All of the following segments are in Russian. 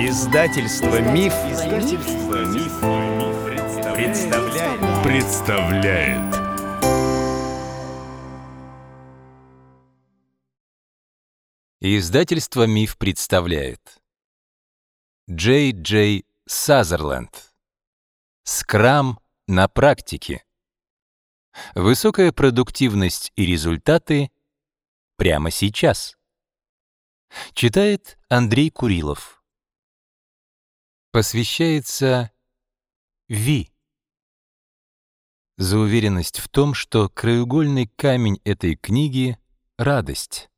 Издательство Миф, Издательство Миф, представляет. представляет. Издательство Миф представляет. Джей Джей Сазерленд. Скрам на практике. Высокая продуктивность и результаты прямо сейчас. Читает Андрей Курилов посвящается Ви. За уверенность в том, что краеугольный камень этой книги — радость.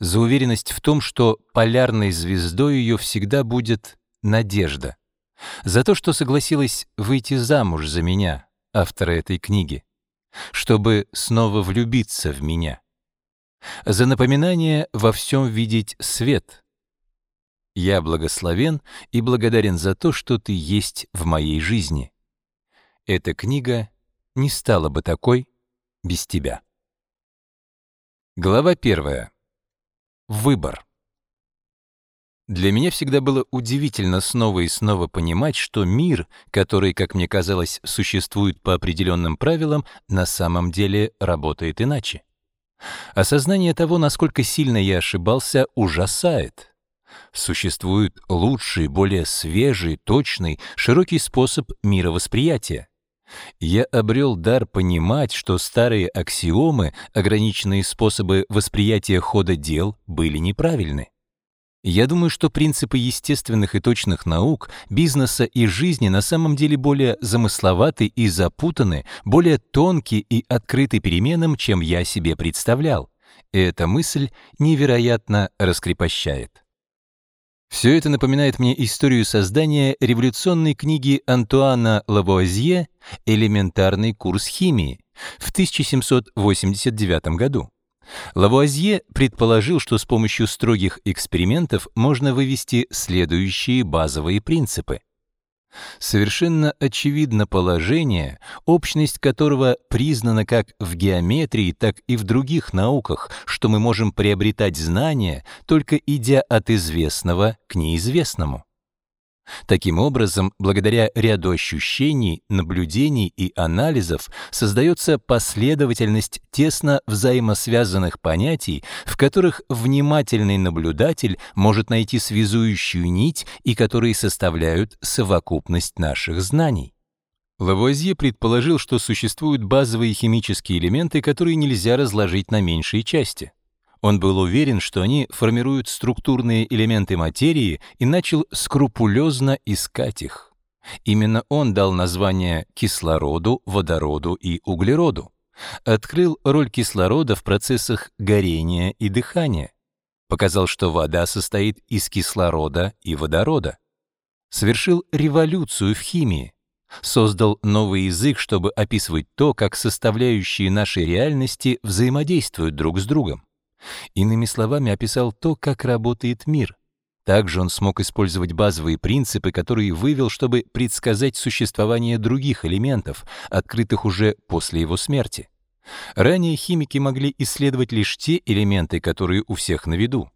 За уверенность в том, что полярной звездой ее всегда будет надежда. За то, что согласилась выйти замуж за меня, автора этой книги, чтобы снова влюбиться в меня. За напоминание во всем видеть свет — я благословен и благодарен за то, что ты есть в моей жизни. Эта книга не стала бы такой без тебя. Глава первая. Выбор. Для меня всегда было удивительно снова и снова понимать, что мир, который, как мне казалось, существует по определенным правилам, на самом деле работает иначе. Осознание того, насколько сильно я ошибался, ужасает. Существует лучший, более свежий, точный, широкий способ мировосприятия. Я обрел дар понимать, что старые аксиомы, ограниченные способы восприятия хода дел, были неправильны. Я думаю, что принципы естественных и точных наук, бизнеса и жизни на самом деле более замысловаты и запутаны, более тонкие и открыты переменам, чем я себе представлял. И эта мысль невероятно раскрепощает. Все это напоминает мне историю создания революционной книги Антуана Лавуазье «Элементарный курс химии» в 1789 году. Лавуазье предположил, что с помощью строгих экспериментов можно вывести следующие базовые принципы. Совершенно очевидно положение, общность которого признана как в геометрии, так и в других науках, что мы можем приобретать знания, только идя от известного к неизвестному. Таким образом, благодаря ряду ощущений, наблюдений и анализов создается последовательность тесно взаимосвязанных понятий, в которых внимательный наблюдатель может найти связующую нить и которые составляют совокупность наших знаний. Лавуазье предположил, что существуют базовые химические элементы, которые нельзя разложить на меньшие части. Он был уверен, что они формируют структурные элементы материи и начал скрупулезно искать их. Именно он дал название кислороду, водороду и углероду. Открыл роль кислорода в процессах горения и дыхания. Показал, что вода состоит из кислорода и водорода. Совершил революцию в химии. Создал новый язык, чтобы описывать то, как составляющие нашей реальности взаимодействуют друг с другом. Иными словами, описал то, как работает мир. Также он смог использовать базовые принципы, которые вывел, чтобы предсказать существование других элементов, открытых уже после его смерти. Ранее химики могли исследовать лишь те элементы, которые у всех на виду.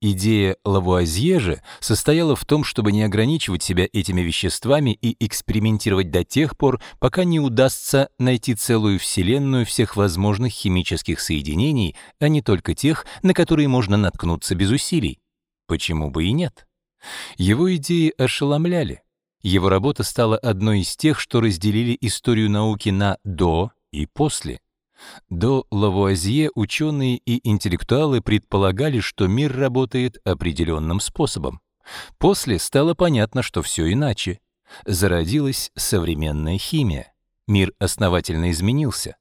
Идея Лавуазье же состояла в том, чтобы не ограничивать себя этими веществами и экспериментировать до тех пор, пока не удастся найти целую вселенную всех возможных химических соединений, а не только тех, на которые можно наткнуться без усилий. Почему бы и нет? Его идеи ошеломляли. Его работа стала одной из тех, что разделили историю науки на «до» и «после». До Лавуазье ученые и интеллектуалы предполагали, что мир работает определенным способом. После стало понятно, что все иначе. Зародилась современная химия. Мир основательно изменился.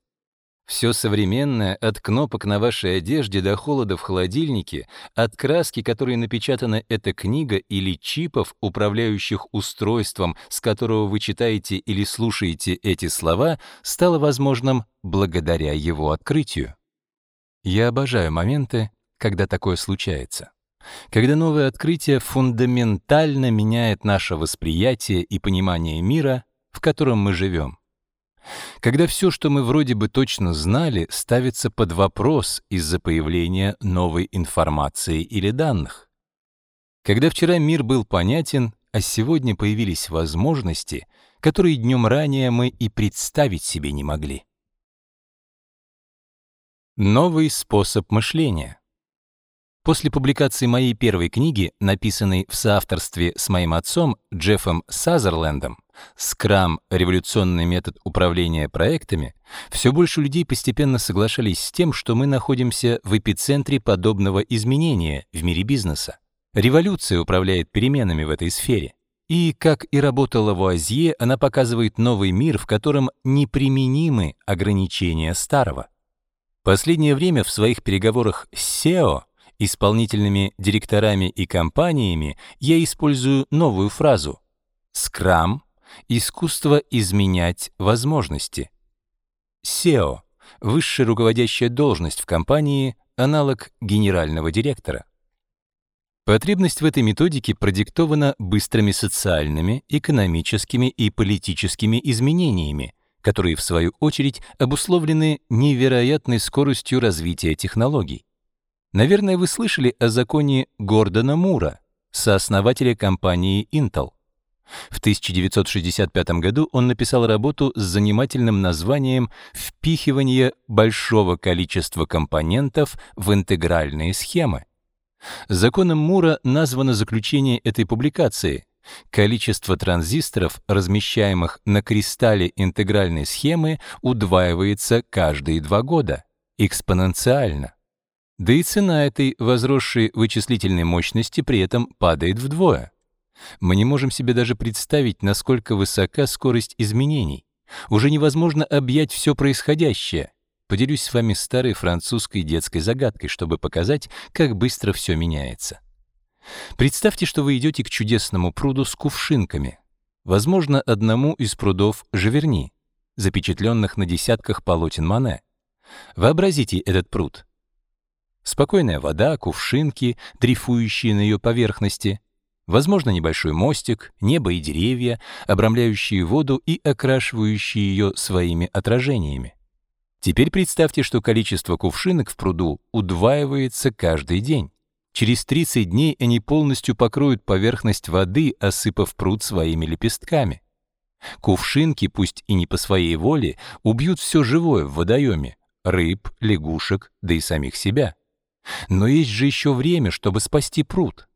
Все современное, от кнопок на вашей одежде до холода в холодильнике, от краски, которой напечатана эта книга, или чипов, управляющих устройством, с которого вы читаете или слушаете эти слова, стало возможным благодаря его открытию. Я обожаю моменты, когда такое случается. Когда новое открытие фундаментально меняет наше восприятие и понимание мира, в котором мы живем когда все, что мы вроде бы точно знали, ставится под вопрос из-за появления новой информации или данных. Когда вчера мир был понятен, а сегодня появились возможности, которые днем ранее мы и представить себе не могли. Новый способ мышления. После публикации моей первой книги, написанной в соавторстве с моим отцом Джеффом Сазерлендом, скрам — революционный метод управления проектами, все больше людей постепенно соглашались с тем, что мы находимся в эпицентре подобного изменения в мире бизнеса. Революция управляет переменами в этой сфере. И, как и работа Лавуазье, она показывает новый мир, в котором неприменимы ограничения старого. Последнее время в своих переговорах с SEO, исполнительными директорами и компаниями, я использую новую фразу «Скрам Искусство изменять возможности. SEO — высшая руководящая должность в компании, аналог генерального директора. Потребность в этой методике продиктована быстрыми социальными, экономическими и политическими изменениями, которые, в свою очередь, обусловлены невероятной скоростью развития технологий. Наверное, вы слышали о законе Гордона Мура, сооснователя компании Intel. В 1965 году он написал работу с занимательным названием «Впихивание большого количества компонентов в интегральные схемы». Законом Мура названо заключение этой публикации. Количество транзисторов, размещаемых на кристалле интегральной схемы, удваивается каждые два года, экспоненциально. Да и цена этой возросшей вычислительной мощности при этом падает вдвое. Мы не можем себе даже представить, насколько высока скорость изменений. Уже невозможно объять все происходящее. Поделюсь с вами старой французской детской загадкой, чтобы показать, как быстро все меняется. Представьте, что вы идете к чудесному пруду с кувшинками. Возможно, одному из прудов Живерни, запечатленных на десятках полотен Мане. Вообразите этот пруд. Спокойная вода, кувшинки, дрейфующие на ее поверхности — возможно, небольшой мостик, небо и деревья, обрамляющие воду и окрашивающие ее своими отражениями. Теперь представьте, что количество кувшинок в пруду удваивается каждый день. Через 30 дней они полностью покроют поверхность воды, осыпав пруд своими лепестками. Кувшинки, пусть и не по своей воле, убьют все живое в водоеме — рыб, лягушек, да и самих себя. Но есть же еще время, чтобы спасти пруд.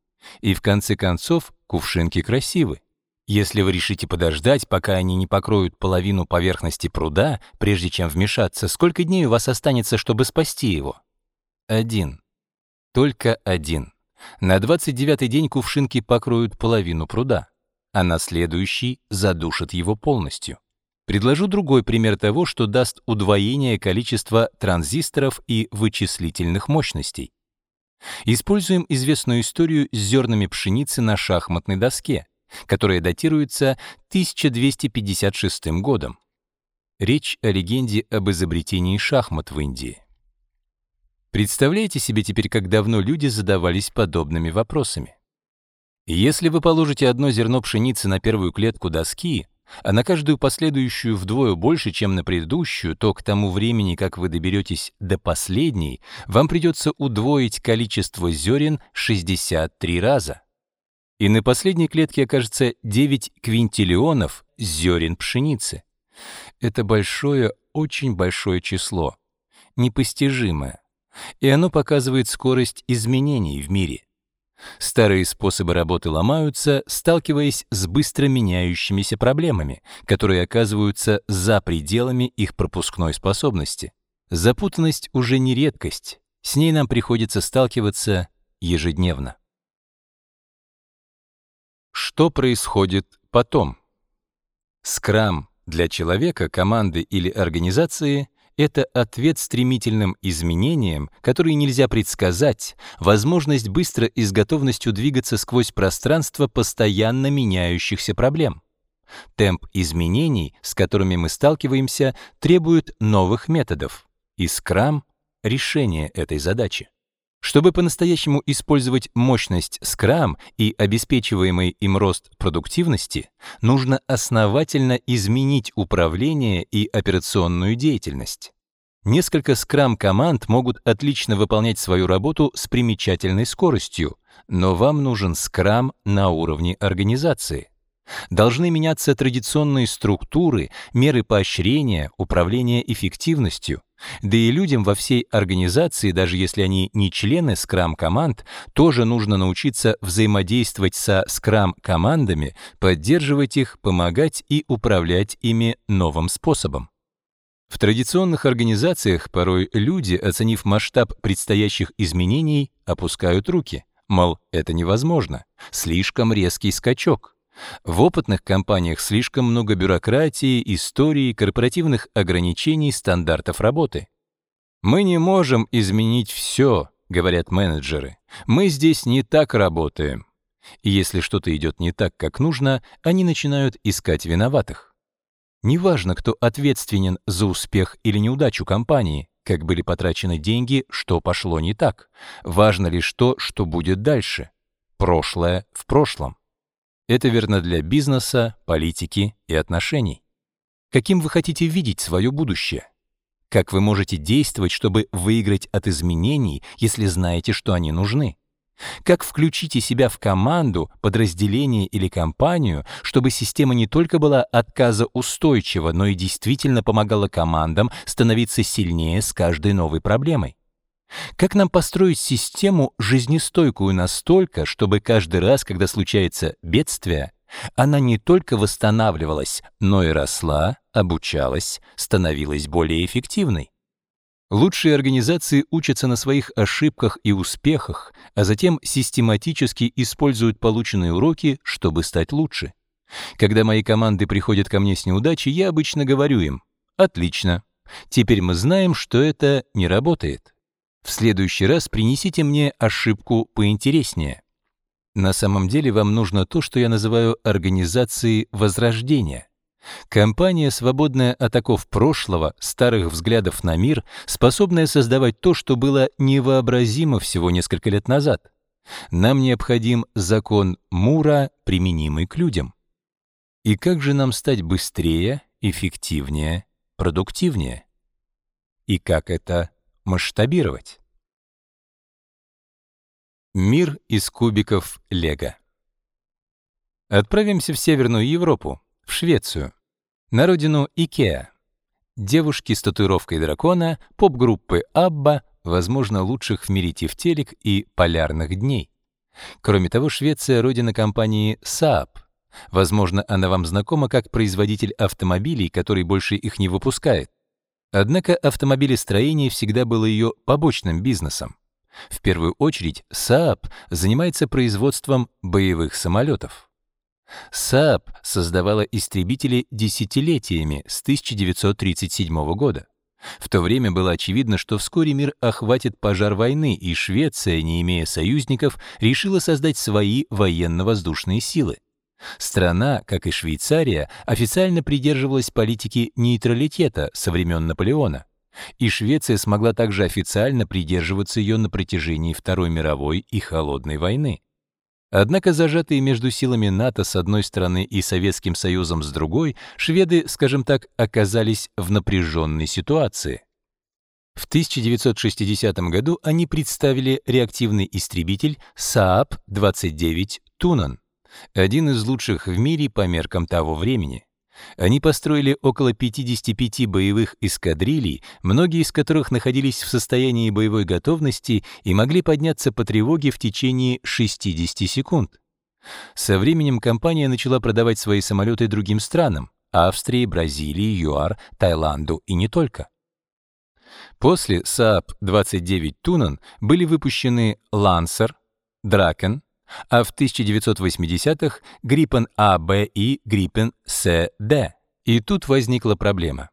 И в конце концов, кувшинки красивы. Если вы решите подождать, пока они не покроют половину поверхности пруда, прежде чем вмешаться, сколько дней у вас останется, чтобы спасти его? Один. Только один. На 29-й день кувшинки покроют половину пруда, а на следующий задушат его полностью. Предложу другой пример того, что даст удвоение количества транзисторов и вычислительных мощностей. Используем известную историю с зернами пшеницы на шахматной доске, которая датируется 1256 годом. Речь о легенде об изобретении шахмат в Индии. Представляете себе теперь, как давно люди задавались подобными вопросами? Если вы положите одно зерно пшеницы на первую клетку доски, а на каждую последующую вдвое больше, чем на предыдущую, то к тому времени, как вы доберетесь до последней, вам придется удвоить количество зерен 63 раза. И на последней клетке окажется 9 квинтиллионов зерен пшеницы. Это большое, очень большое число, непостижимое, и оно показывает скорость изменений в мире — Старые способы работы ломаются, сталкиваясь с быстро меняющимися проблемами, которые оказываются за пределами их пропускной способности. Запутанность уже не редкость, с ней нам приходится сталкиваться ежедневно. Что происходит потом? Скрам для человека, команды или организации это ответ стремительным изменениям, которые нельзя предсказать, возможность быстро и с готовностью двигаться сквозь пространство постоянно меняющихся проблем. Темп изменений, с которыми мы сталкиваемся, требует новых методов, и Scrum — решение этой задачи. Чтобы по-настоящему использовать мощность Scrum и обеспечиваемый им рост продуктивности, нужно основательно изменить управление и операционную деятельность. Несколько скрам-команд могут отлично выполнять свою работу с примечательной скоростью, но вам нужен скрам на уровне организации. Должны меняться традиционные структуры, меры поощрения, управления эффективностью. Да и людям во всей организации, даже если они не члены скрам-команд, тоже нужно научиться взаимодействовать со скрам-командами, поддерживать их, помогать и управлять ими новым способом. В традиционных организациях порой люди, оценив масштаб предстоящих изменений, опускают руки. Мол, это невозможно. Слишком резкий скачок. В опытных компаниях слишком много бюрократии, истории, корпоративных ограничений, стандартов работы. «Мы не можем изменить все», — говорят менеджеры. «Мы здесь не так работаем». И если что-то идет не так, как нужно, они начинают искать виноватых. Неважно, кто ответственен за успех или неудачу компании, как были потрачены деньги, что пошло не так. Важно лишь то, что будет дальше. Прошлое в прошлом. Это верно для бизнеса, политики и отношений. Каким вы хотите видеть свое будущее? Как вы можете действовать, чтобы выиграть от изменений, если знаете, что они нужны? Как включите себя в команду, подразделение или компанию, чтобы система не только была отказоустойчива, но и действительно помогала командам становиться сильнее с каждой новой проблемой? Как нам построить систему жизнестойкую настолько, чтобы каждый раз, когда случается бедствие, она не только восстанавливалась, но и росла, обучалась, становилась более эффективной? Лучшие организации учатся на своих ошибках и успехах, а затем систематически используют полученные уроки, чтобы стать лучше. Когда мои команды приходят ко мне с неудачей, я обычно говорю им «Отлично, теперь мы знаем, что это не работает». В следующий раз принесите мне ошибку поинтереснее. На самом деле вам нужно то, что я называю организацией возрождения. Компания, свободная от оков прошлого, старых взглядов на мир, способная создавать то, что было невообразимо всего несколько лет назад. Нам необходим закон Мура, применимый к людям. И как же нам стать быстрее, эффективнее, продуктивнее? И как это масштабировать. Мир из кубиков Лего. Отправимся в Северную Европу, в Швецию, на родину Икеа. Девушки с татуировкой дракона, поп-группы Абба, возможно, лучших в мире тефтелек и полярных дней. Кроме того, Швеция — родина компании Saab. Возможно, она вам знакома как производитель автомобилей, который больше их не выпускает. Однако автомобилестроение всегда было ее побочным бизнесом. В первую очередь Saab занимается производством боевых самолетов. Saab создавала истребители десятилетиями с 1937 года. В то время было очевидно, что вскоре мир охватит пожар войны, и Швеция, не имея союзников, решила создать свои военно-воздушные силы. Страна, как и Швейцария, официально придерживалась политики нейтралитета со времен Наполеона, и Швеция смогла также официально придерживаться ее на протяжении Второй мировой и Холодной войны. Однако зажатые между силами НАТО с одной стороны и Советским Союзом с другой, шведы, скажем так, оказались в напряженной ситуации. В 1960 году они представили реактивный истребитель Saab 29 «Тунан» один из лучших в мире по меркам того времени. Они построили около 55 боевых эскадрилий, многие из которых находились в состоянии боевой готовности и могли подняться по тревоге в течение 60 секунд. Со временем компания начала продавать свои самолеты другим странам — Австрии, Бразилии, ЮАР, Таиланду и не только. После Saab-29 Тунан были выпущены Lancer, Draken, а в 1980-х — Гриппен А, Б и Гриппен С, Д. И тут возникла проблема.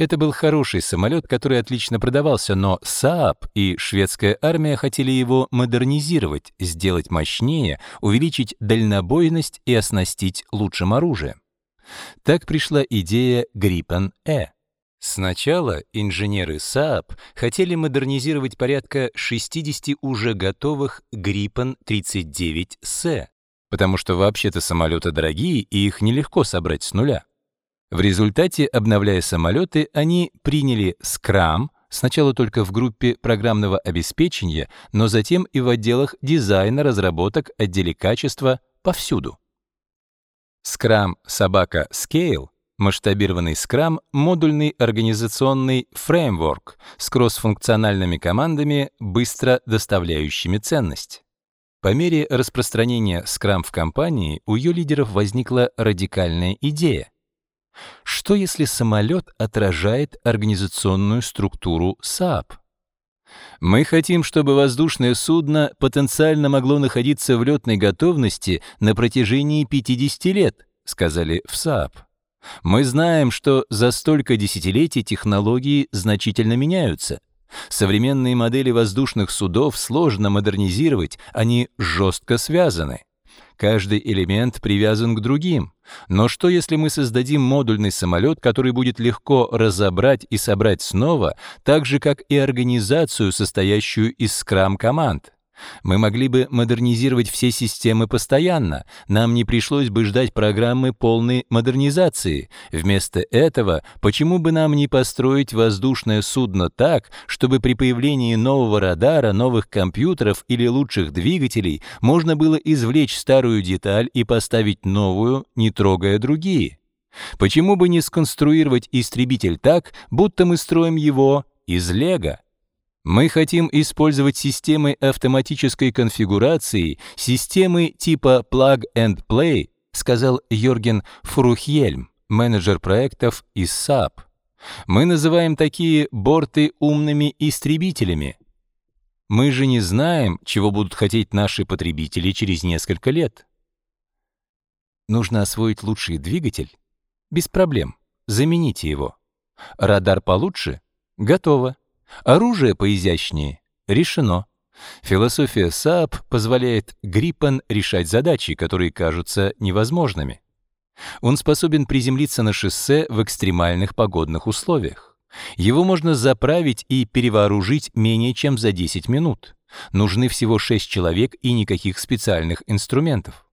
Это был хороший самолет, который отлично продавался, но СААП и шведская армия хотели его модернизировать, сделать мощнее, увеличить дальнобойность и оснастить лучшим оружием. Так пришла идея Гриппен Э. Сначала инженеры Saab хотели модернизировать порядка 60 уже готовых Gripen 39C, потому что вообще-то самолеты дорогие и их нелегко собрать с нуля. В результате, обновляя самолеты, они приняли Scrum, сначала только в группе программного обеспечения, но затем и в отделах дизайна, разработок, отделе качества, повсюду. Scrum собака Scale Масштабированный Scrum, — модульный организационный фреймворк с кроссфункциональными командами, быстро доставляющими ценность. По мере распространения Scrum в компании у ее лидеров возникла радикальная идея. Что если самолет отражает организационную структуру SAP? Мы хотим, чтобы воздушное судно потенциально могло находиться в летной готовности на протяжении 50 лет, сказали в SAP. Мы знаем, что за столько десятилетий технологии значительно меняются. Современные модели воздушных судов сложно модернизировать, они жестко связаны. Каждый элемент привязан к другим. Но что, если мы создадим модульный самолет, который будет легко разобрать и собрать снова, так же, как и организацию, состоящую из скрам-команд? Мы могли бы модернизировать все системы постоянно, нам не пришлось бы ждать программы полной модернизации. Вместо этого, почему бы нам не построить воздушное судно так, чтобы при появлении нового радара, новых компьютеров или лучших двигателей можно было извлечь старую деталь и поставить новую, не трогая другие? Почему бы не сконструировать истребитель так, будто мы строим его из лего? Мы хотим использовать системы автоматической конфигурации, системы типа plug and play, сказал Йорген Фрухельм, менеджер проектов из SAP. Мы называем такие борты умными истребителями. Мы же не знаем, чего будут хотеть наши потребители через несколько лет. Нужно освоить лучший двигатель? Без проблем. Замените его. Радар получше? Готово. Оружие поизящнее — решено. Философия Saab позволяет Gripen решать задачи, которые кажутся невозможными. Он способен приземлиться на шоссе в экстремальных погодных условиях. Его можно заправить и перевооружить менее чем за 10 минут. Нужны всего 6 человек и никаких специальных инструментов.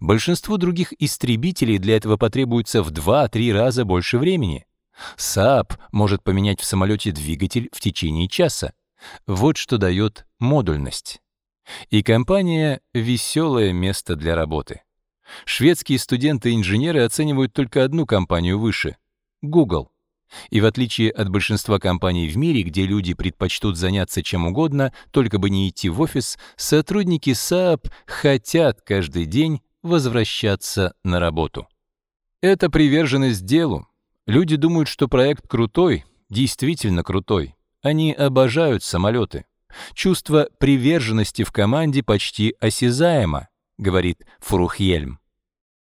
Большинству других истребителей для этого потребуется в 2-3 раза больше времени. СААП может поменять в самолете двигатель в течение часа. Вот что дает модульность. И компания — веселое место для работы. Шведские студенты-инженеры оценивают только одну компанию выше — Google. И в отличие от большинства компаний в мире, где люди предпочтут заняться чем угодно, только бы не идти в офис, сотрудники СААП хотят каждый день возвращаться на работу. Это приверженность делу, Люди думают, что проект крутой, действительно крутой. Они обожают самолеты. Чувство приверженности в команде почти осязаемо, говорит Фурухельм.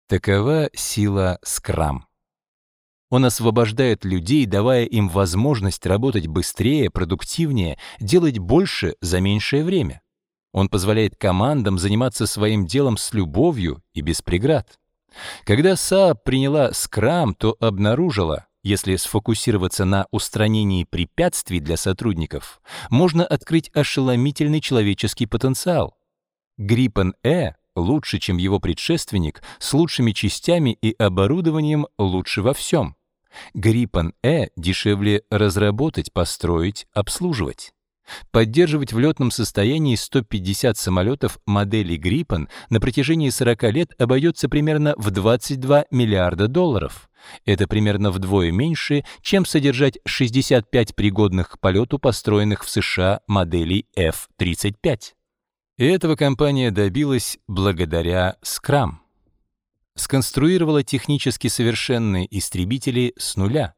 Такова сила скрам. Он освобождает людей, давая им возможность работать быстрее, продуктивнее, делать больше за меньшее время. Он позволяет командам заниматься своим делом с любовью и без преград. Когда Са приняла скрам, то обнаружила, если сфокусироваться на устранении препятствий для сотрудников, можно открыть ошеломительный человеческий потенциал. Gripen Э лучше, чем его предшественник, с лучшими частями и оборудованием лучше во всем. Gripen Э дешевле разработать, построить, обслуживать. Поддерживать в летном состоянии 150 самолетов модели «Гриппен» на протяжении 40 лет обойдется примерно в 22 миллиарда долларов. Это примерно вдвое меньше, чем содержать 65 пригодных к полету построенных в США моделей F-35. И этого компания добилась благодаря Scrum. Сконструировала технически совершенные истребители с нуля —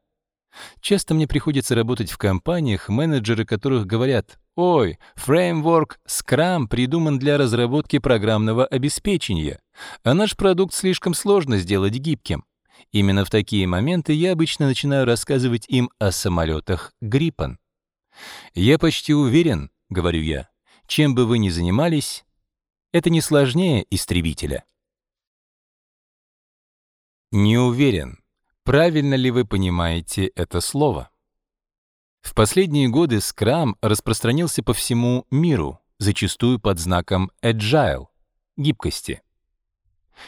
Часто мне приходится работать в компаниях, менеджеры которых говорят, «Ой, фреймворк Scrum придуман для разработки программного обеспечения, а наш продукт слишком сложно сделать гибким». Именно в такие моменты я обычно начинаю рассказывать им о самолетах Gripen. «Я почти уверен», — говорю я, — «чем бы вы ни занимались, это не сложнее истребителя». Не уверен. Правильно ли вы понимаете это слово? В последние годы скрам распространился по всему миру, зачастую под знаком Agile — гибкости.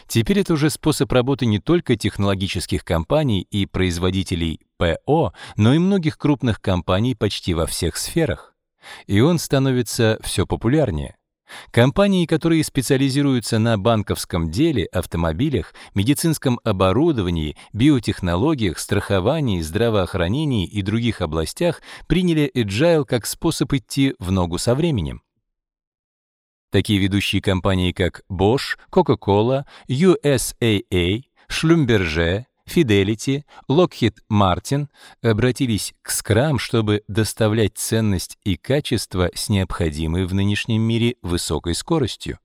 Теперь это уже способ работы не только технологических компаний и производителей ПО, но и многих крупных компаний почти во всех сферах. И он становится все популярнее. Компании, которые специализируются на банковском деле, автомобилях, медицинском оборудовании, биотехнологиях, страховании, здравоохранении и других областях, приняли agile как способ идти в ногу со временем. Такие ведущие компании, как Bosch, Coca-Cola, USAA, Schlumberger, Fidelity, Lockheed Martin обратились к Scrum, чтобы доставлять ценность и качество с необходимой в нынешнем мире высокой скоростью.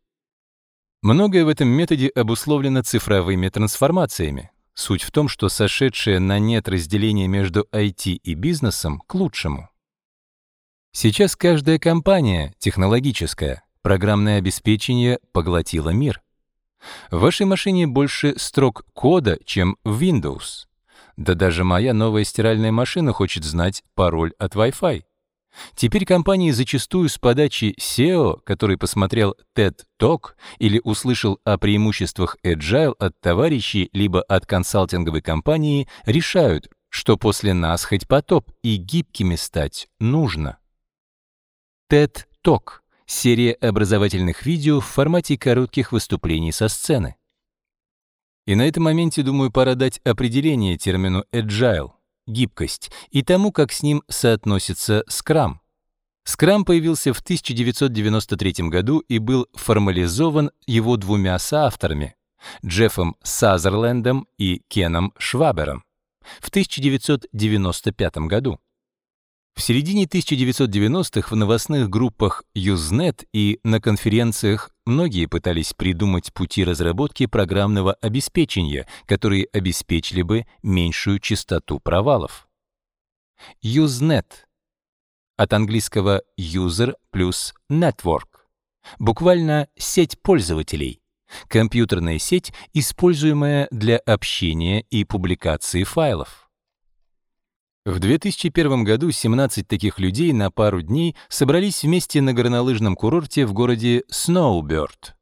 Многое в этом методе обусловлено цифровыми трансформациями. Суть в том, что сошедшее на нет разделение между IT и бизнесом к лучшему. Сейчас каждая компания, технологическая, программное обеспечение поглотило мир — в вашей машине больше строк кода, чем в Windows. Да даже моя новая стиральная машина хочет знать пароль от Wi-Fi. Теперь компании зачастую с подачи SEO, который посмотрел TED Talk или услышал о преимуществах Agile от товарищей либо от консалтинговой компании, решают, что после нас хоть потоп и гибкими стать нужно. TED Talk серия образовательных видео в формате коротких выступлений со сцены. И на этом моменте, думаю, пора дать определение термину agile — гибкость, и тому, как с ним соотносится Scrum. Scrum появился в 1993 году и был формализован его двумя соавторами — Джеффом Сазерлендом и Кеном Швабером в 1995 году. В середине 1990-х в новостных группах Юзнет и на конференциях многие пытались придумать пути разработки программного обеспечения, которые обеспечили бы меньшую частоту провалов. Юзнет от английского user плюс network, буквально сеть пользователей, компьютерная сеть, используемая для общения и публикации файлов. В 2001 году 17 таких людей на пару дней собрались вместе на горнолыжном курорте в городе Сноуберд.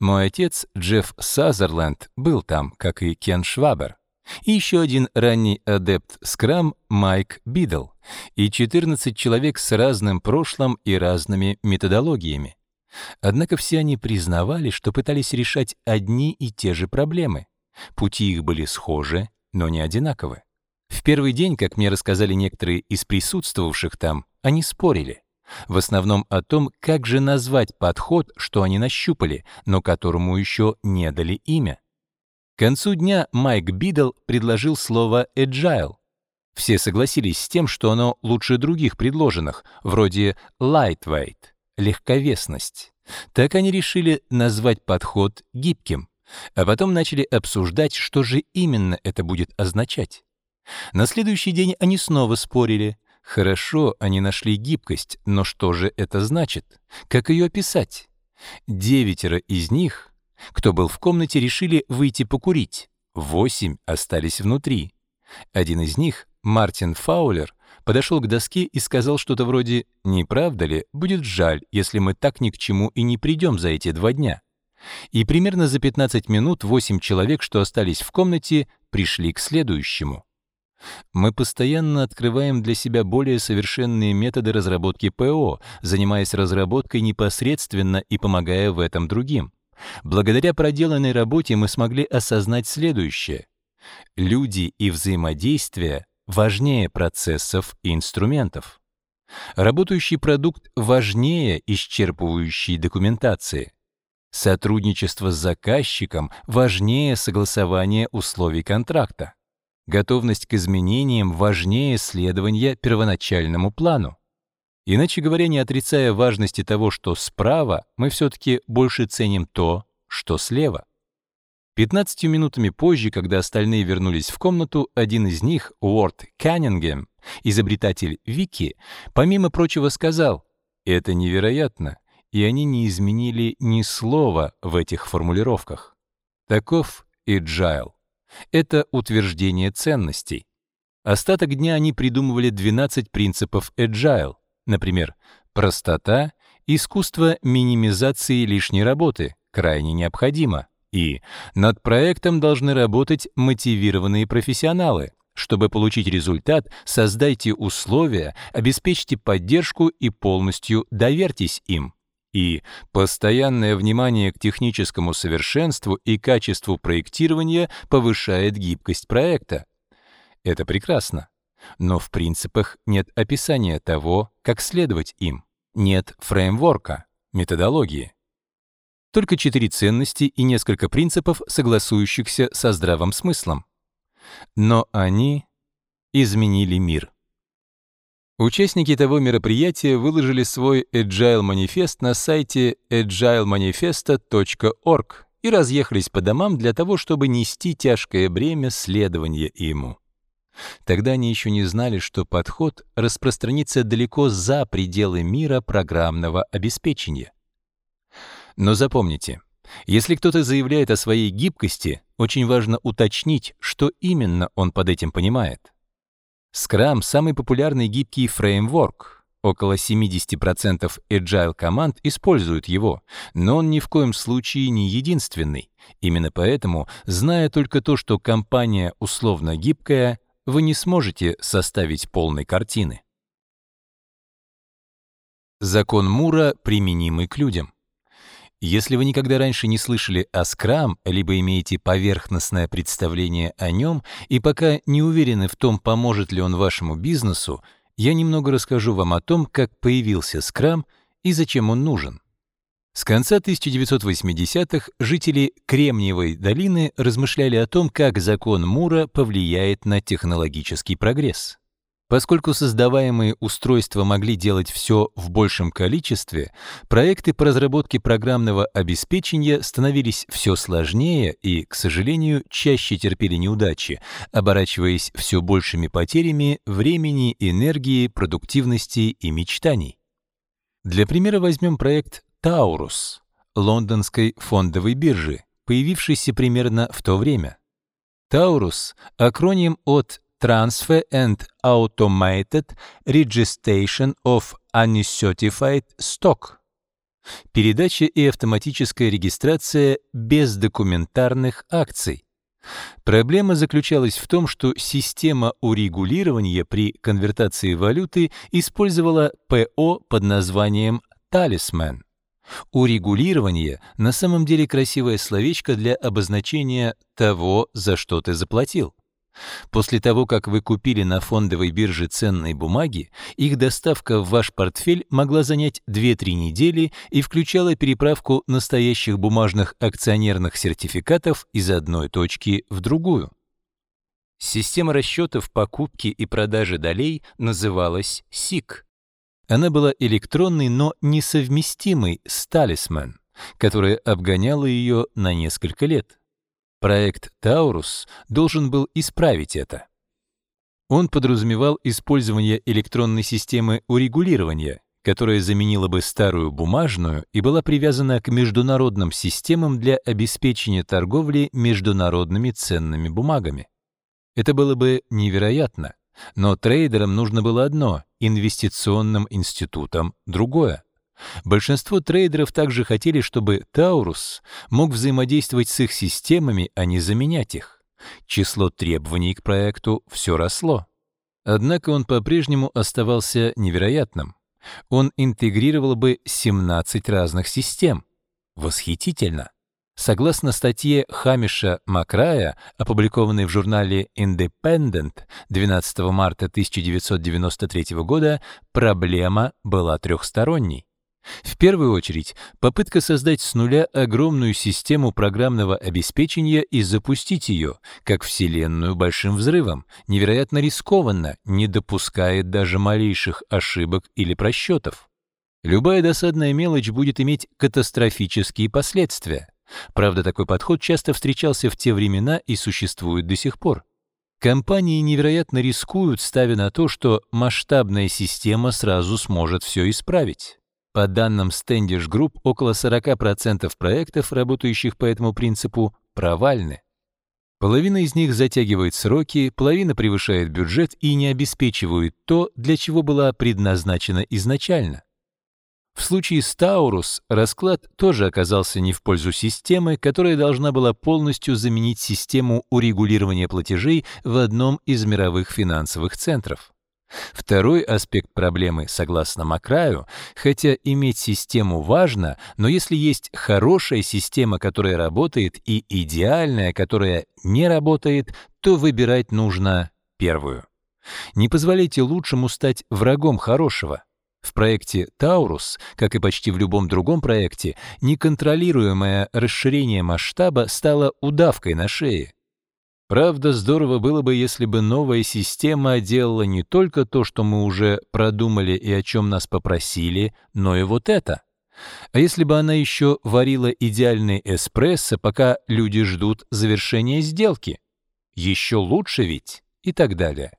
Мой отец, Джефф Сазерленд, был там, как и Кен Швабер. И еще один ранний адепт Scrum Майк Бидл. И 14 человек с разным прошлым и разными методологиями. Однако все они признавали, что пытались решать одни и те же проблемы. Пути их были схожи, но не одинаковы. В первый день, как мне рассказали некоторые из присутствовавших там, они спорили. В основном о том, как же назвать подход, что они нащупали, но которому еще не дали имя. К концу дня Майк Бидл предложил слово «agile». Все согласились с тем, что оно лучше других предложенных, вроде «lightweight» — легковесность. Так они решили назвать подход гибким, а потом начали обсуждать, что же именно это будет означать. На следующий день они снова спорили. Хорошо, они нашли гибкость, но что же это значит? Как ее описать? Девятеро из них, кто был в комнате, решили выйти покурить. Восемь остались внутри. Один из них, Мартин Фаулер, подошел к доске и сказал что-то вроде «Не правда ли, будет жаль, если мы так ни к чему и не придем за эти два дня?» И примерно за 15 минут восемь человек, что остались в комнате, пришли к следующему. Мы постоянно открываем для себя более совершенные методы разработки ПО, занимаясь разработкой непосредственно и помогая в этом другим. Благодаря проделанной работе мы смогли осознать следующее. Люди и взаимодействие важнее процессов и инструментов. Работающий продукт важнее исчерпывающей документации. Сотрудничество с заказчиком важнее согласования условий контракта. Готовность к изменениям важнее следования первоначальному плану. Иначе говоря, не отрицая важности того, что справа, мы все-таки больше ценим то, что слева. 15 минутами позже, когда остальные вернулись в комнату, один из них, Уорд Каннингем, изобретатель Вики, помимо прочего сказал «Это невероятно, и они не изменили ни слова в этих формулировках». Таков и Джайл. Это утверждение ценностей. Остаток дня они придумывали 12 принципов agile, например, простота, искусство минимизации лишней работы, крайне необходимо, и над проектом должны работать мотивированные профессионалы. Чтобы получить результат, создайте условия, обеспечьте поддержку и полностью доверьтесь им и постоянное внимание к техническому совершенству и качеству проектирования повышает гибкость проекта. Это прекрасно. Но в принципах нет описания того, как следовать им. Нет фреймворка, методологии. Только четыре ценности и несколько принципов, согласующихся со здравым смыслом. Но они изменили мир. Участники того мероприятия выложили свой Agile-манифест на сайте agilemanifesto.org и разъехались по домам для того, чтобы нести тяжкое бремя следования ему. Тогда они еще не знали, что подход распространится далеко за пределы мира программного обеспечения. Но запомните, если кто-то заявляет о своей гибкости, очень важно уточнить, что именно он под этим понимает — Scrum — самый популярный гибкий фреймворк. Около 70% agile команд используют его, но он ни в коем случае не единственный. Именно поэтому, зная только то, что компания условно гибкая, вы не сможете составить полной картины. Закон Мура применимый к людям. Если вы никогда раньше не слышали о Scrum, либо имеете поверхностное представление о нем и пока не уверены в том, поможет ли он вашему бизнесу, я немного расскажу вам о том, как появился Scrum и зачем он нужен. С конца 1980-х жители Кремниевой долины размышляли о том, как закон Мура повлияет на технологический прогресс. Поскольку создаваемые устройства могли делать все в большем количестве, проекты по разработке программного обеспечения становились все сложнее и, к сожалению, чаще терпели неудачи, оборачиваясь все большими потерями времени, энергии, продуктивности и мечтаний. Для примера возьмем проект «Таурус» лондонской фондовой биржи, появившийся примерно в то время. «Таурус» — акроним от transfer and automated registration of uncertified stock. Передача и автоматическая регистрация бездокументарных акций. Проблема заключалась в том, что система урегулирования при конвертации валюты использовала ПО под названием «талисмен». Урегулирование — на самом деле красивое словечко для обозначения того, за что ты заплатил. После того, как вы купили на фондовой бирже ценные бумаги, их доставка в ваш портфель могла занять 2-3 недели и включала переправку настоящих бумажных акционерных сертификатов из одной точки в другую. Система расчетов покупки и продажи долей называлась СИК. Она была электронной, но несовместимой с талисман, которая обгоняла ее на несколько лет. Проект Таурус должен был исправить это. Он подразумевал использование электронной системы урегулирования, которая заменила бы старую бумажную и была привязана к международным системам для обеспечения торговли международными ценными бумагами. Это было бы невероятно, но трейдерам нужно было одно, инвестиционным институтам — другое. Большинство трейдеров также хотели, чтобы Таурус мог взаимодействовать с их системами, а не заменять их. Число требований к проекту все росло. Однако он по-прежнему оставался невероятным. Он интегрировал бы 17 разных систем. Восхитительно! Согласно статье Хамиша Макрая, опубликованной в журнале Independent 12 марта 1993 года, проблема была трехсторонней. В первую очередь, попытка создать с нуля огромную систему программного обеспечения и запустить ее, как Вселенную большим взрывом, невероятно рискованно, не допускает даже малейших ошибок или просчетов. Любая досадная мелочь будет иметь катастрофические последствия. Правда, такой подход часто встречался в те времена и существует до сих пор. Компании невероятно рискуют, ставя на то, что масштабная система сразу сможет все исправить. По данным Standish Group, около 40% проектов, работающих по этому принципу, провальны. Половина из них затягивает сроки, половина превышает бюджет и не обеспечивает то, для чего была предназначена изначально. В случае с Таурус расклад тоже оказался не в пользу системы, которая должна была полностью заменить систему урегулирования платежей в одном из мировых финансовых центров. Второй аспект проблемы, согласно Макраю, хотя иметь систему важно, но если есть хорошая система, которая работает, и идеальная, которая не работает, то выбирать нужно первую. Не позволяйте лучшему стать врагом хорошего. В проекте «Таурус», как и почти в любом другом проекте, неконтролируемое расширение масштаба стало удавкой на шее. Правда, здорово было бы, если бы новая система делала не только то, что мы уже продумали и о чем нас попросили, но и вот это. А если бы она еще варила идеальный эспрессо, пока люди ждут завершения сделки? Еще лучше ведь? И так далее.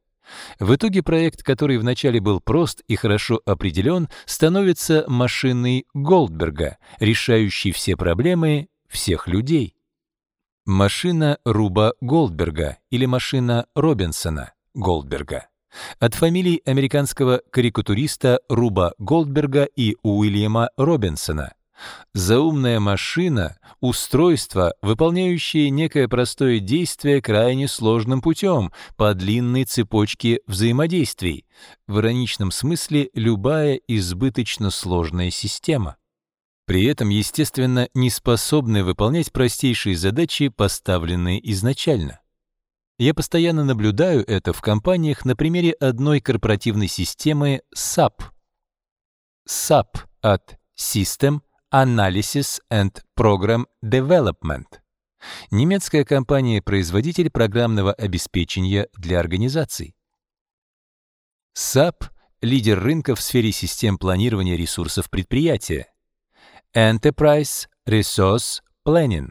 В итоге проект, который вначале был прост и хорошо определен, становится машиной Голдберга, решающей все проблемы всех людей. Машина Руба Голдберга или машина Робинсона Голдберга. От фамилий американского карикатуриста Руба Голдберга и Уильяма Робинсона. Заумная машина — устройство, выполняющее некое простое действие крайне сложным путем по длинной цепочке взаимодействий, в ироничном смысле любая избыточно сложная система при этом, естественно, не способны выполнять простейшие задачи, поставленные изначально. Я постоянно наблюдаю это в компаниях на примере одной корпоративной системы SAP. SAP от System Analysis and Program Development. Немецкая компания-производитель программного обеспечения для организаций. SAP — лидер рынка в сфере систем планирования ресурсов предприятия, Enterprise Resource Planning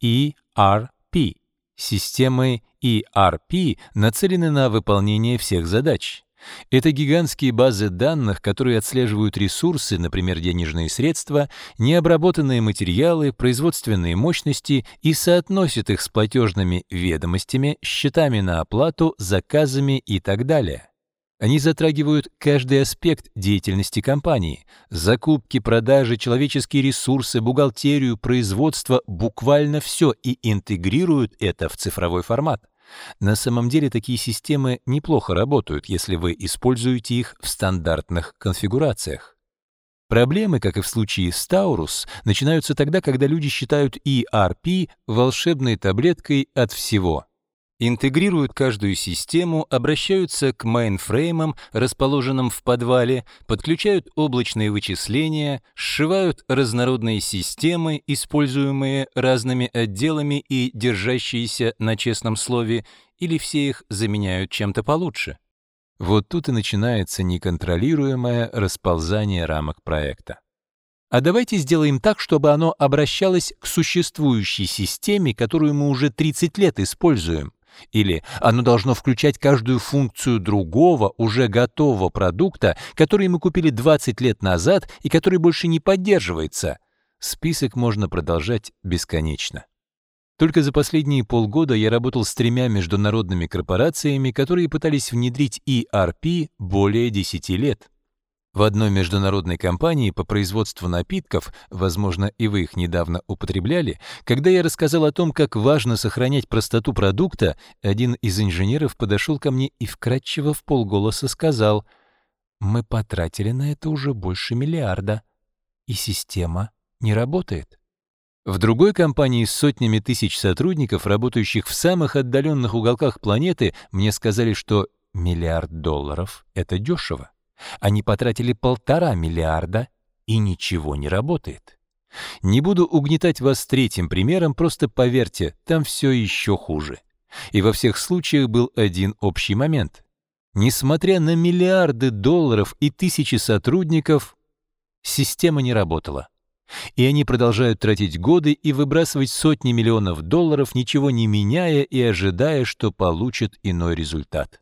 ERP. Системы ERP нацелены на выполнение всех задач. Это гигантские базы данных, которые отслеживают ресурсы, например, денежные средства, необработанные материалы, производственные мощности и соотносят их с платежными ведомостями, счетами на оплату, заказами и так далее. Они затрагивают каждый аспект деятельности компании — закупки, продажи, человеческие ресурсы, бухгалтерию, производство, буквально все, и интегрируют это в цифровой формат. На самом деле такие системы неплохо работают, если вы используете их в стандартных конфигурациях. Проблемы, как и в случае с Таурус, начинаются тогда, когда люди считают ERP волшебной таблеткой от всего интегрируют каждую систему, обращаются к мейнфреймам, расположенным в подвале, подключают облачные вычисления, сшивают разнородные системы, используемые разными отделами и держащиеся на честном слове, или все их заменяют чем-то получше. Вот тут и начинается неконтролируемое расползание рамок проекта. А давайте сделаем так, чтобы оно обращалось к существующей системе, которую мы уже 30 лет используем. Или оно должно включать каждую функцию другого, уже готового продукта, который мы купили 20 лет назад и который больше не поддерживается. Список можно продолжать бесконечно. Только за последние полгода я работал с тремя международными корпорациями, которые пытались внедрить ERP более 10 лет. В одной международной компании по производству напитков, возможно, и вы их недавно употребляли, когда я рассказал о том, как важно сохранять простоту продукта, один из инженеров подошел ко мне и вкратчиво в полголоса сказал, «Мы потратили на это уже больше миллиарда, и система не работает». В другой компании с сотнями тысяч сотрудников, работающих в самых отдаленных уголках планеты, мне сказали, что миллиард долларов — это дешево. Они потратили полтора миллиарда, и ничего не работает. Не буду угнетать вас третьим примером, просто поверьте, там все еще хуже. И во всех случаях был один общий момент. Несмотря на миллиарды долларов и тысячи сотрудников, система не работала. И они продолжают тратить годы и выбрасывать сотни миллионов долларов, ничего не меняя и ожидая, что получат иной результат.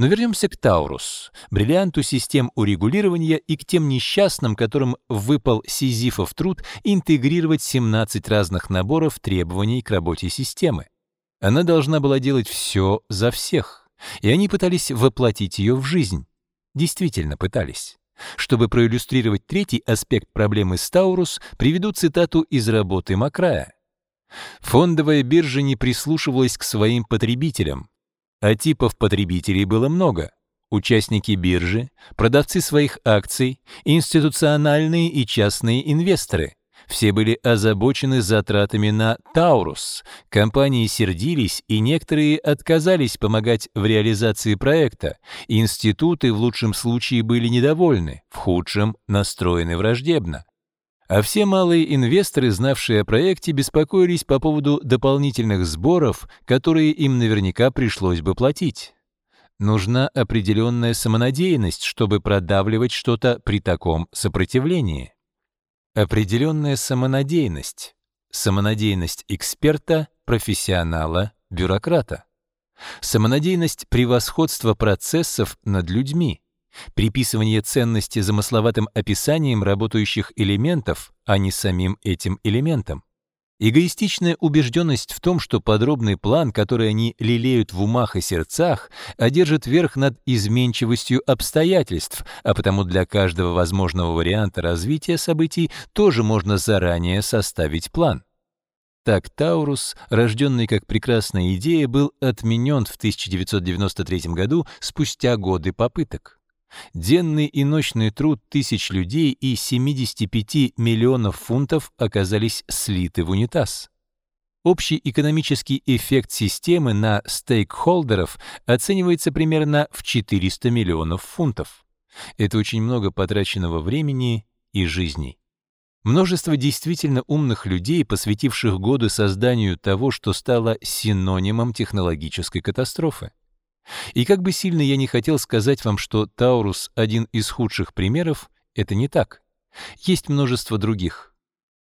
Но вернемся к Таурус, бриллианту систем урегулирования и к тем несчастным, которым выпал Сизифов труд интегрировать 17 разных наборов требований к работе системы. Она должна была делать все за всех, и они пытались воплотить ее в жизнь. Действительно пытались. Чтобы проиллюстрировать третий аспект проблемы с Таурус, приведу цитату из работы Макрая. Фондовая биржа не прислушивалась к своим потребителям, а типов потребителей было много. Участники биржи, продавцы своих акций, институциональные и частные инвесторы. Все были озабочены затратами на «Таурус». Компании сердились, и некоторые отказались помогать в реализации проекта. Институты в лучшем случае были недовольны, в худшем – настроены враждебно. А все малые инвесторы, знавшие о проекте, беспокоились по поводу дополнительных сборов, которые им наверняка пришлось бы платить. Нужна определенная самонадеянность, чтобы продавливать что-то при таком сопротивлении. Определенная самонадеянность. Самонадеянность эксперта, профессионала, бюрократа. Самонадеянность превосходства процессов над людьми. Приписывание ценности замысловатым описанием работающих элементов, а не самим этим элементам. Эгоистичная убежденность в том, что подробный план, который они лелеют в умах и сердцах, одержит верх над изменчивостью обстоятельств, а потому для каждого возможного варианта развития событий тоже можно заранее составить план. Так Таурус, рожденный как прекрасная идея, был отменен в 1993 году спустя годы попыток. Денный и ночный труд тысяч людей и 75 миллионов фунтов оказались слиты в унитаз. Общий экономический эффект системы на стейкхолдеров оценивается примерно в 400 миллионов фунтов. Это очень много потраченного времени и жизней. Множество действительно умных людей, посвятивших годы созданию того, что стало синонимом технологической катастрофы. И как бы сильно я не хотел сказать вам, что Таурус — один из худших примеров, это не так. Есть множество других.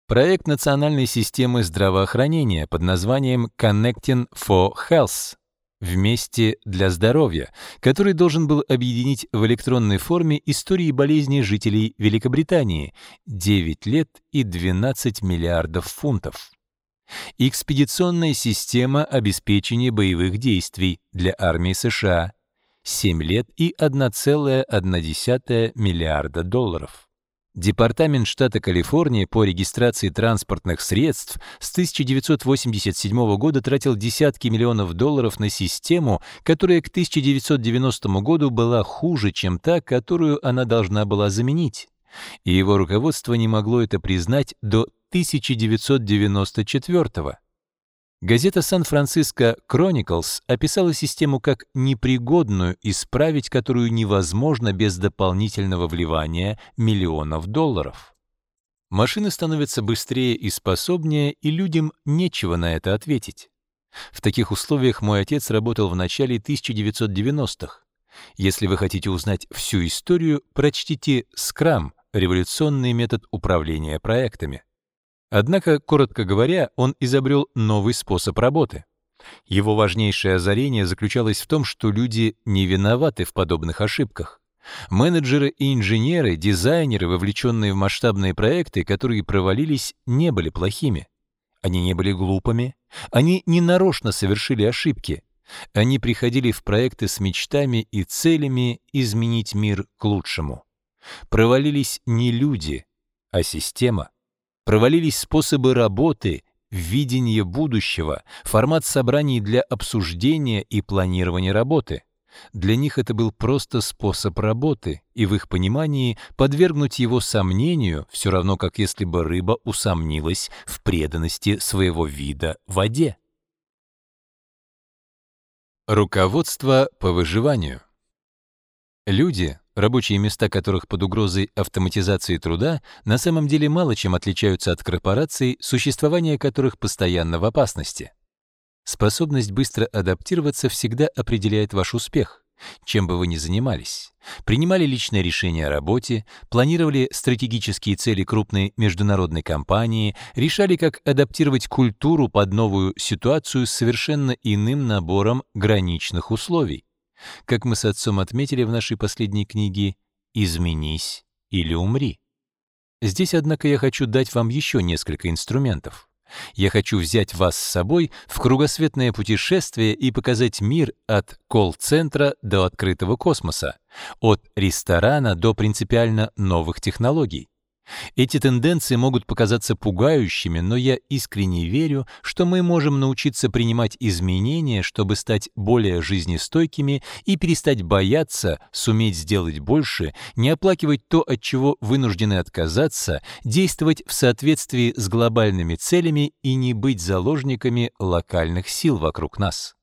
Проект национальной системы здравоохранения под названием Connecting for Health «Вместе для здоровья», который должен был объединить в электронной форме истории болезней жителей Великобритании 9 лет и 12 миллиардов фунтов. Экспедиционная система обеспечения боевых действий для армии США 7 лет и 1,1 миллиарда долларов. Департамент штата Калифорния по регистрации транспортных средств с 1987 года тратил десятки миллионов долларов на систему, которая к 1990 году была хуже, чем та, которую она должна была заменить. И его руководство не могло это признать до 1994 Газета «Сан-Франциско Chronicles описала систему как непригодную, исправить которую невозможно без дополнительного вливания миллионов долларов. Машины становятся быстрее и способнее, и людям нечего на это ответить. В таких условиях мой отец работал в начале 1990-х. Если вы хотите узнать всю историю, прочтите «Скрам. Революционный метод управления проектами». Однако, коротко говоря, он изобрел новый способ работы. Его важнейшее озарение заключалось в том, что люди не виноваты в подобных ошибках. Менеджеры и инженеры, дизайнеры, вовлеченные в масштабные проекты, которые провалились, не были плохими. Они не были глупыми, они не нарочно совершили ошибки. Они приходили в проекты с мечтами и целями изменить мир к лучшему. Провалились не люди, а система — провалились способы работы, видение будущего, формат собраний для обсуждения и планирования работы. Для них это был просто способ работы, и в их понимании подвергнуть его сомнению все равно, как если бы рыба усомнилась в преданности своего вида воде. Руководство по выживанию. Люди, Рабочие места которых под угрозой автоматизации труда на самом деле мало чем отличаются от корпораций, существование которых постоянно в опасности. Способность быстро адаптироваться всегда определяет ваш успех, чем бы вы ни занимались. Принимали личное решение о работе, планировали стратегические цели крупной международной компании, решали, как адаптировать культуру под новую ситуацию с совершенно иным набором граничных условий. Как мы с отцом отметили в нашей последней книге «Изменись или умри». Здесь, однако, я хочу дать вам еще несколько инструментов. Я хочу взять вас с собой в кругосветное путешествие и показать мир от колл-центра до открытого космоса, от ресторана до принципиально новых технологий. Эти тенденции могут показаться пугающими, но я искренне верю, что мы можем научиться принимать изменения, чтобы стать более жизнестойкими и перестать бояться, суметь сделать больше, не оплакивать то, от чего вынуждены отказаться, действовать в соответствии с глобальными целями и не быть заложниками локальных сил вокруг нас.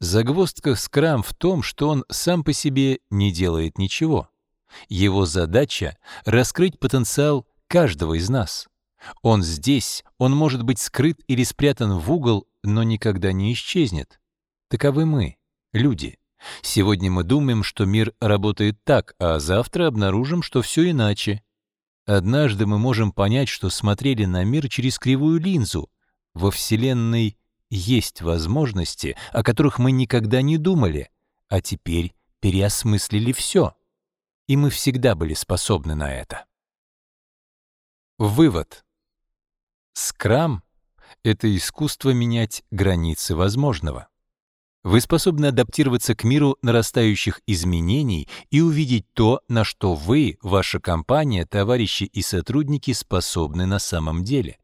Загвоздка скрам в том, что он сам по себе не делает ничего — его задача — раскрыть потенциал каждого из нас. Он здесь, он может быть скрыт или спрятан в угол, но никогда не исчезнет. Таковы мы, люди. Сегодня мы думаем, что мир работает так, а завтра обнаружим, что все иначе. Однажды мы можем понять, что смотрели на мир через кривую линзу. Во Вселенной есть возможности, о которых мы никогда не думали, а теперь переосмыслили все и мы всегда были способны на это. Вывод. Скрам — это искусство менять границы возможного. Вы способны адаптироваться к миру нарастающих изменений и увидеть то, на что вы, ваша компания, товарищи и сотрудники способны на самом деле.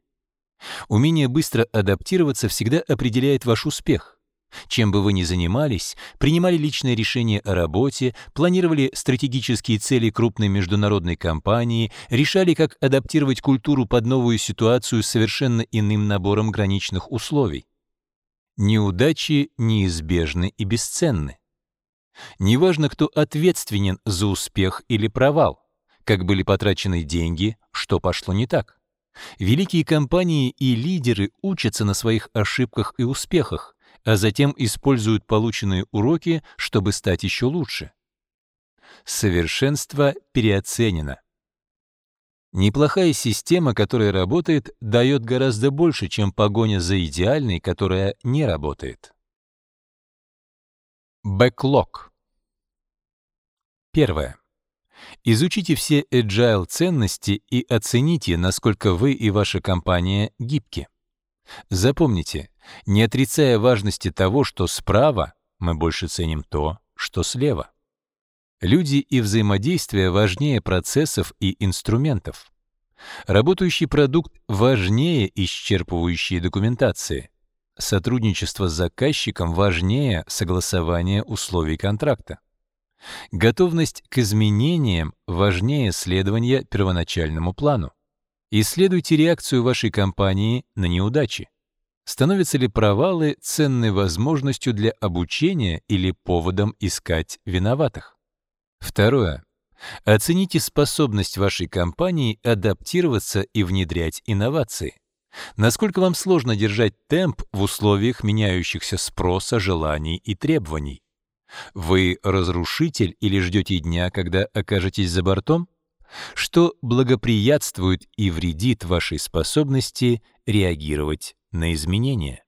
Умение быстро адаптироваться всегда определяет ваш успех. Чем бы вы ни занимались, принимали личные решения о работе, планировали стратегические цели крупной международной компании, решали, как адаптировать культуру под новую ситуацию с совершенно иным набором граничных условий. Неудачи неизбежны и бесценны. Неважно, кто ответственен за успех или провал, как были потрачены деньги, что пошло не так. Великие компании и лидеры учатся на своих ошибках и успехах, а затем используют полученные уроки, чтобы стать еще лучше. Совершенство переоценено. Неплохая система, которая работает, дает гораздо больше, чем погоня за идеальной, которая не работает. Бэклог. Первое. Изучите все agile ценности и оцените, насколько вы и ваша компания гибки. Запомните, не отрицая важности того, что справа, мы больше ценим то, что слева. Люди и взаимодействие важнее процессов и инструментов. Работающий продукт важнее исчерпывающей документации. Сотрудничество с заказчиком важнее согласования условий контракта. Готовность к изменениям важнее следования первоначальному плану. Исследуйте реакцию вашей компании на неудачи. Становятся ли провалы ценной возможностью для обучения или поводом искать виноватых? Второе. Оцените способность вашей компании адаптироваться и внедрять инновации. Насколько вам сложно держать темп в условиях меняющихся спроса, желаний и требований? Вы разрушитель или ждете дня, когда окажетесь за бортом? что благоприятствует и вредит вашей способности реагировать на изменения.